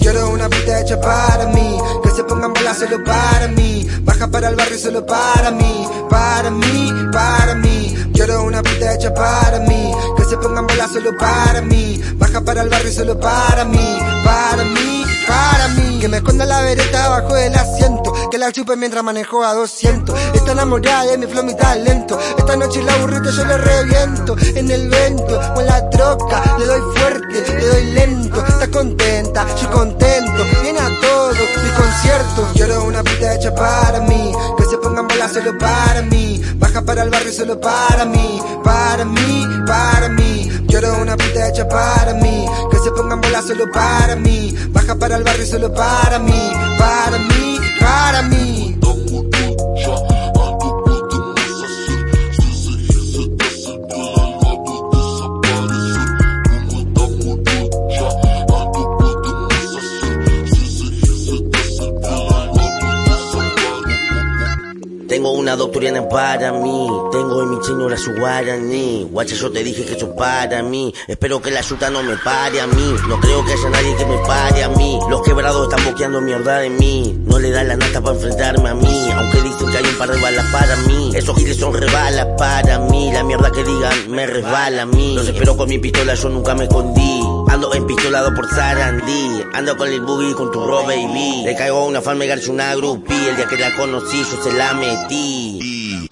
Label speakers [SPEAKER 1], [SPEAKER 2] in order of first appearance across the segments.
[SPEAKER 1] Quiero una pista hecha para mí, que se pongan bolas solo para mí, baja para el barrio solo para mí, para mí, para mí. Quiero una pista hecha para mí, que se pongan bolas solo para mí, baja para el barrio solo para mí, para mí, para mí. Que me esconda la vereta abajo del asiento, que la chupe mientras manejo a 200. Está enamorada de mi flow, mi talento. Esta noche la burrita yo le reviento, en el vento o en la troca. Le doy fuerte, le doy lento. Está contenta, yo contento. Viene a todo mi concierto. Quiero una pista hecha para mí, solo para mí, baja para el barrio solo para mí, para mí, para mí. Quiero una pista hecha para mí, que se pongan bolas solo para mí, baja para el barrio solo para mí, para mí, para mí.
[SPEAKER 2] Una doctorina para mí, tengo en mi señora su guaraní. Guacha, yo te dije que eso para mí. Espero que la yuta no me pare a mí. No creo que haya nadie que me pare a mí. Los quebrados están boqueando mierda de mí. No le da la nata para enfrentarme a mí. Aunque dicen que hay un par de balas para mí. Esos giles son rebalas para mí. La mierda que digan me resbala a mí. Los espero con mi pistola, yo nunca me escondí. Ando empistolado por Sarandí. Ando con el boogie con tu raw baby. Le caigo a una fan, me garcho una groupie. El día que la conocí, yo se la metí.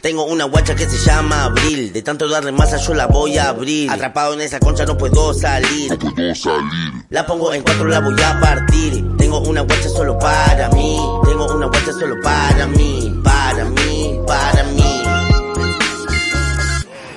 [SPEAKER 2] Tengo una guacha que se llama Abril. De tanto darle masa, yo la voy a abrir. Atrapado en esa concha, no puedo salir.
[SPEAKER 3] No puedo salir.
[SPEAKER 2] La pongo en cuatro, la voy a partir. Tengo una guacha solo para mí. Tengo una guacha solo para mí. Para mí, para mí.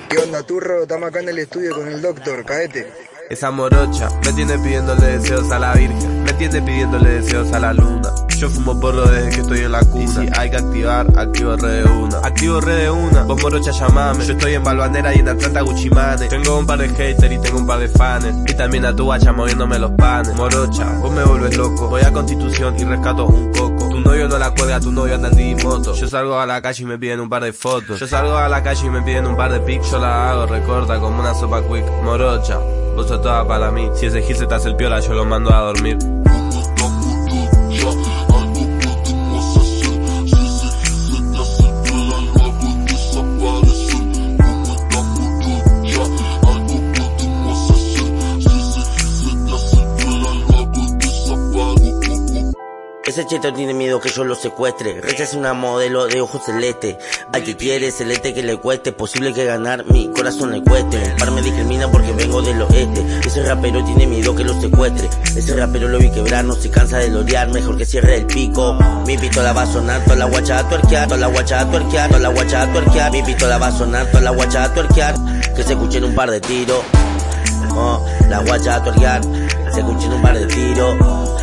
[SPEAKER 1] ¿Qué onda, turro? Estamos acá en el estudio con el doctor, caete.
[SPEAKER 4] Esa morocha me tiene pidiéndole deseos a la Virgen, me tiene pidiéndole deseos a la luna. Yo fumo porro desde que estoy en la cuna. Y si hay que activar, activo re de una. Activo re de una, vos morocha llamame. Yo estoy en Balvanera y en Atlanta Guchimane. Tengo un par de haters y tengo un par de fans. Y también a tu guacha moviéndome los panes. Morocha, vos me vuelves loco. Voy a Constitución y rescato un coco. Tu novio no la cuelga, tu novio anda en moto. Yo salgo a la calle y me piden un par de fotos. Yo salgo a la calle y me piden un par de pics. Yo la hago recorta como una sopa quick. Morocha, sos toda para mí. Si ese gil se te hace el piola, yo lo mando a dormir.
[SPEAKER 3] Ese
[SPEAKER 2] cheto tiene miedo que yo lo secuestre. Rechaza una modelo de ojos celeste. Al que quiere celeste que le cueste. Posible que ganar mi corazón le cueste. Par me discrimina porque vengo del oeste. Ese rapero tiene miedo que lo secuestre. Ese rapero lo vi quebrar, no se cansa de lorear. Mejor que cierre el pico. Mi pistola va a sonar, toda la guacha a tuerquear. Toda la guacha a tuerquear, toda la guacha a tuerquear. Mi pistola va a sonar, toda la guacha a tuerquear. Que se escuchen un par de tiros. Oh, la guacha a tuerquear. Se escuchen un par de tiros.